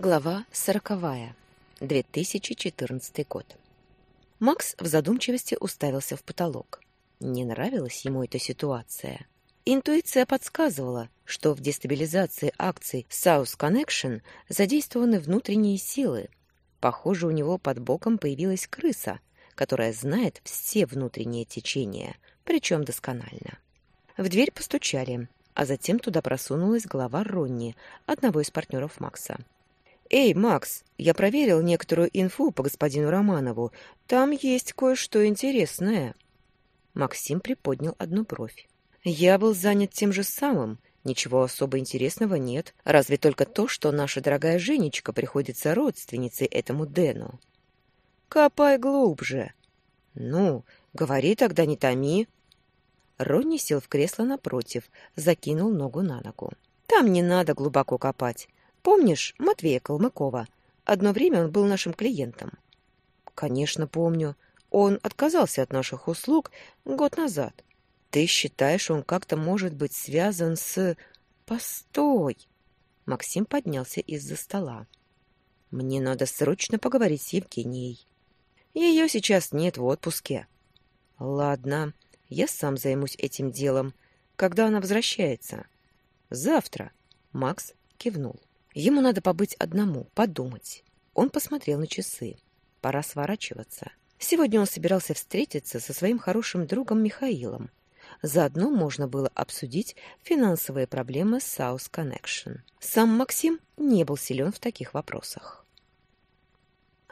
Глава сороковая. 2014 год. Макс в задумчивости уставился в потолок. Не нравилась ему эта ситуация. Интуиция подсказывала, что в дестабилизации акций South Connection задействованы внутренние силы. Похоже, у него под боком появилась крыса, которая знает все внутренние течения, причем досконально. В дверь постучали, а затем туда просунулась голова Ронни, одного из партнеров Макса. «Эй, Макс, я проверил некоторую инфу по господину Романову. Там есть кое-что интересное». Максим приподнял одну бровь. «Я был занят тем же самым. Ничего особо интересного нет, разве только то, что наша дорогая Женечка приходится родственницей этому Дэну». «Копай глубже». «Ну, говори тогда, не томи». Ронни сел в кресло напротив, закинул ногу на ногу. «Там не надо глубоко копать. Помнишь Матвея Калмыкова? Одно время он был нашим клиентом. Конечно, помню. Он отказался от наших услуг год назад. Ты считаешь, он как-то может быть связан с... Постой! Максим поднялся из-за стола. Мне надо срочно поговорить с Евгенией. Ее сейчас нет в отпуске. Ладно, я сам займусь этим делом. Когда она возвращается? Завтра. Макс кивнул. Ему надо побыть одному, подумать. Он посмотрел на часы. Пора сворачиваться. Сегодня он собирался встретиться со своим хорошим другом Михаилом. Заодно можно было обсудить финансовые проблемы South Connection. Сам Максим не был силен в таких вопросах.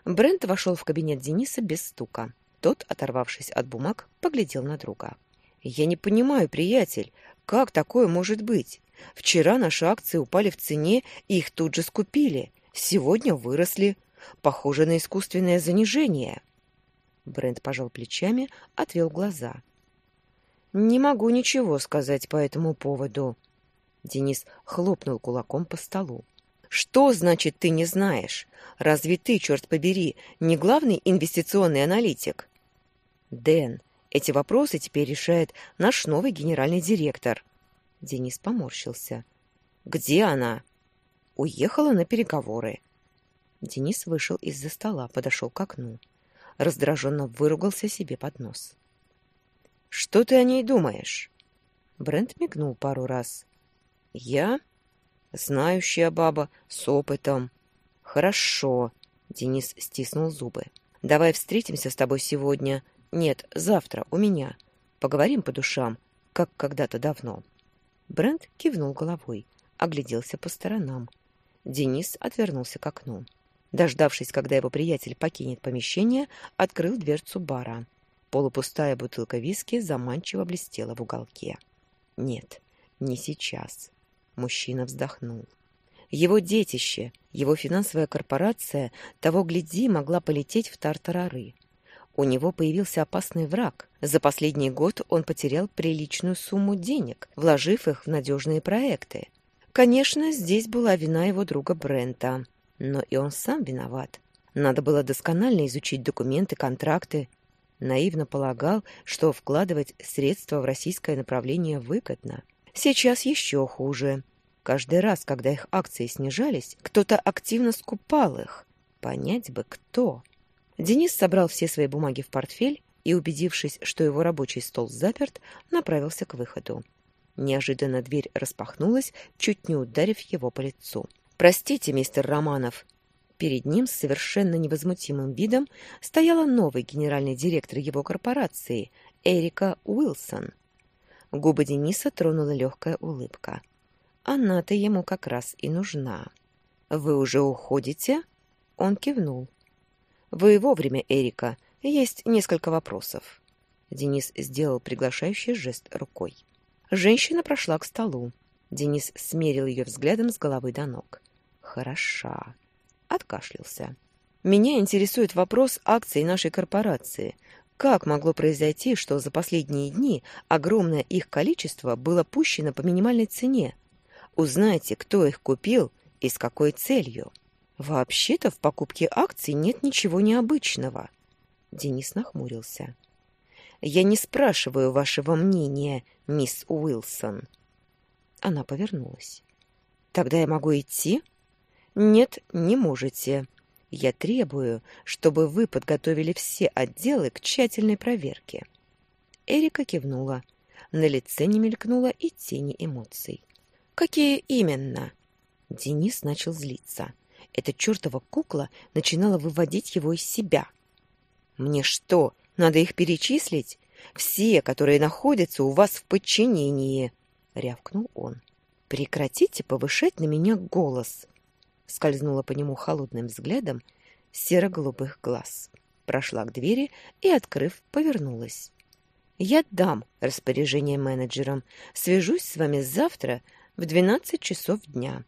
Брент вошел в кабинет Дениса без стука. Тот, оторвавшись от бумаг, поглядел на друга. «Я не понимаю, приятель, как такое может быть? Вчера наши акции упали в цене, и их тут же скупили. Сегодня выросли. Похоже на искусственное занижение. Брент пожал плечами, отвел глаза. «Не могу ничего сказать по этому поводу». Денис хлопнул кулаком по столу. «Что значит ты не знаешь? Разве ты, черт побери, не главный инвестиционный аналитик?» «Дэн, эти вопросы теперь решает наш новый генеральный директор. Денис поморщился. «Где она?» «Уехала на переговоры». Денис вышел из-за стола, подошел к окну. Раздраженно выругался себе под нос. «Что ты о ней думаешь?» Брент мигнул пару раз. «Я? Знающая баба, с опытом». «Хорошо», — Денис стиснул зубы. «Давай встретимся с тобой сегодня. Нет, завтра, у меня. Поговорим по душам, как когда-то давно». Брент кивнул головой, огляделся по сторонам. Денис отвернулся к окну. Дождавшись, когда его приятель покинет помещение, открыл дверцу бара. Полупустая бутылка виски заманчиво блестела в уголке. Нет, не сейчас. Мужчина вздохнул. Его детище, его финансовая корпорация, того гляди, могла полететь в тартарары. У него появился опасный враг. За последний год он потерял приличную сумму денег, вложив их в надежные проекты. Конечно, здесь была вина его друга Брента, но и он сам виноват. Надо было досконально изучить документы, контракты. Наивно полагал, что вкладывать средства в российское направление выгодно. Сейчас еще хуже. Каждый раз, когда их акции снижались, кто-то активно скупал их. Понять бы, кто. Денис собрал все свои бумаги в портфель и, убедившись, что его рабочий стол заперт, направился к выходу. Неожиданно дверь распахнулась, чуть не ударив его по лицу. «Простите, мистер Романов!» Перед ним с совершенно невозмутимым видом стояла новый генеральный директор его корпорации, Эрика Уилсон. Губы Дениса тронула легкая улыбка. Она-то ему как раз и нужна. «Вы уже уходите?» Он кивнул. Вы вовремя, Эрика. Есть несколько вопросов. Денис сделал приглашающий жест рукой. Женщина прошла к столу. Денис смерил ее взглядом с головы до ног. Хороша. Откашлялся. Меня интересует вопрос акций нашей корпорации. Как могло произойти, что за последние дни огромное их количество было пущено по минимальной цене? Узнайте, кто их купил и с какой целью. Вообще-то в покупке акций нет ничего необычного. Денис нахмурился. Я не спрашиваю вашего мнения, мисс Уилсон. Она повернулась. Тогда я могу идти? Нет, не можете. Я требую, чтобы вы подготовили все отделы к тщательной проверке. Эрика кивнула. На лице не мелькнуло и тени эмоций. Какие именно? Денис начал злиться. Эта чертова кукла начинала выводить его из себя. Мне что, надо их перечислить? Все, которые находятся у вас в подчинении, рявкнул он. Прекратите повышать на меня голос скользнула по нему холодным взглядом серо-голубых глаз. Прошла к двери и, открыв, повернулась. «Я дам распоряжение менеджерам. Свяжусь с вами завтра в двенадцать часов дня».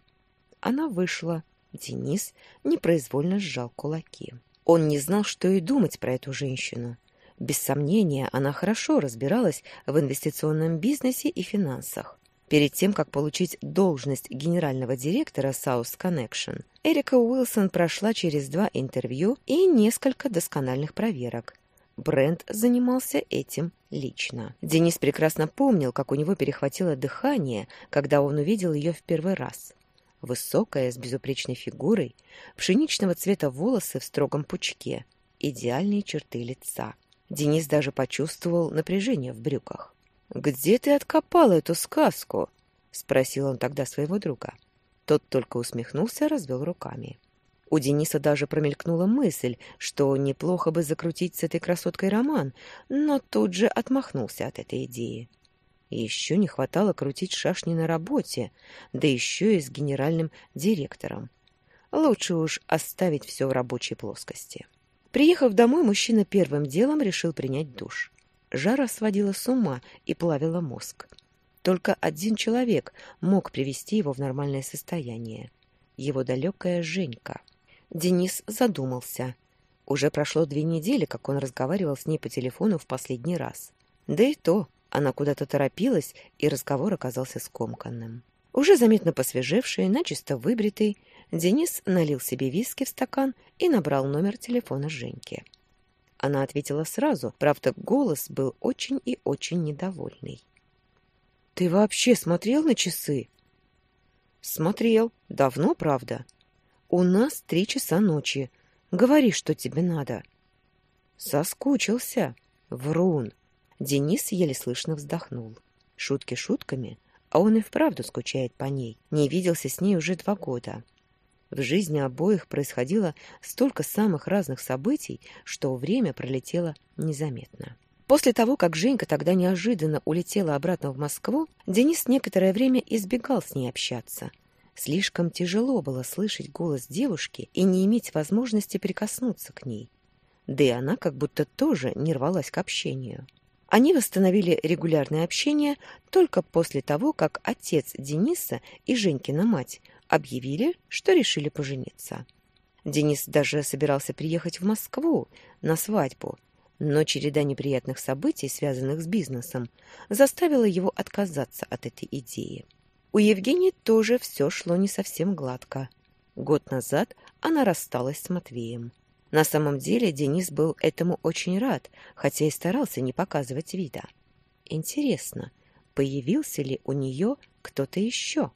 Она вышла. Денис непроизвольно сжал кулаки. Он не знал, что и думать про эту женщину. Без сомнения, она хорошо разбиралась в инвестиционном бизнесе и финансах. Перед тем, как получить должность генерального директора South Connection, Эрика Уилсон прошла через два интервью и несколько доскональных проверок. Брент занимался этим лично. Денис прекрасно помнил, как у него перехватило дыхание, когда он увидел ее в первый раз. Высокая, с безупречной фигурой, пшеничного цвета волосы в строгом пучке, идеальные черты лица. Денис даже почувствовал напряжение в брюках. «Где ты откопал эту сказку?» — спросил он тогда своего друга. Тот только усмехнулся, развел руками. У Дениса даже промелькнула мысль, что неплохо бы закрутить с этой красоткой роман, но тут же отмахнулся от этой идеи. Еще не хватало крутить шашни на работе, да еще и с генеральным директором. Лучше уж оставить все в рабочей плоскости. Приехав домой, мужчина первым делом решил принять душ. Жара сводила с ума и плавила мозг. Только один человек мог привести его в нормальное состояние. Его далекая Женька. Денис задумался. Уже прошло две недели, как он разговаривал с ней по телефону в последний раз. Да и то, она куда-то торопилась, и разговор оказался скомканным. Уже заметно посвежевший, начисто выбритый, Денис налил себе виски в стакан и набрал номер телефона Женьки. Она ответила сразу, правда, голос был очень и очень недовольный. «Ты вообще смотрел на часы?» «Смотрел. Давно, правда. У нас три часа ночи. Говори, что тебе надо». «Соскучился. Врун». Денис еле слышно вздохнул. Шутки шутками, а он и вправду скучает по ней. Не виделся с ней уже два года. В жизни обоих происходило столько самых разных событий, что время пролетело незаметно. После того, как Женька тогда неожиданно улетела обратно в Москву, Денис некоторое время избегал с ней общаться. Слишком тяжело было слышать голос девушки и не иметь возможности прикоснуться к ней. Да и она как будто тоже не рвалась к общению. Они восстановили регулярное общение только после того, как отец Дениса и Женькина мать объявили, что решили пожениться. Денис даже собирался приехать в Москву на свадьбу, но череда неприятных событий, связанных с бизнесом, заставила его отказаться от этой идеи. У Евгении тоже все шло не совсем гладко. Год назад она рассталась с Матвеем. На самом деле Денис был этому очень рад, хотя и старался не показывать вида. Интересно, появился ли у нее кто-то еще?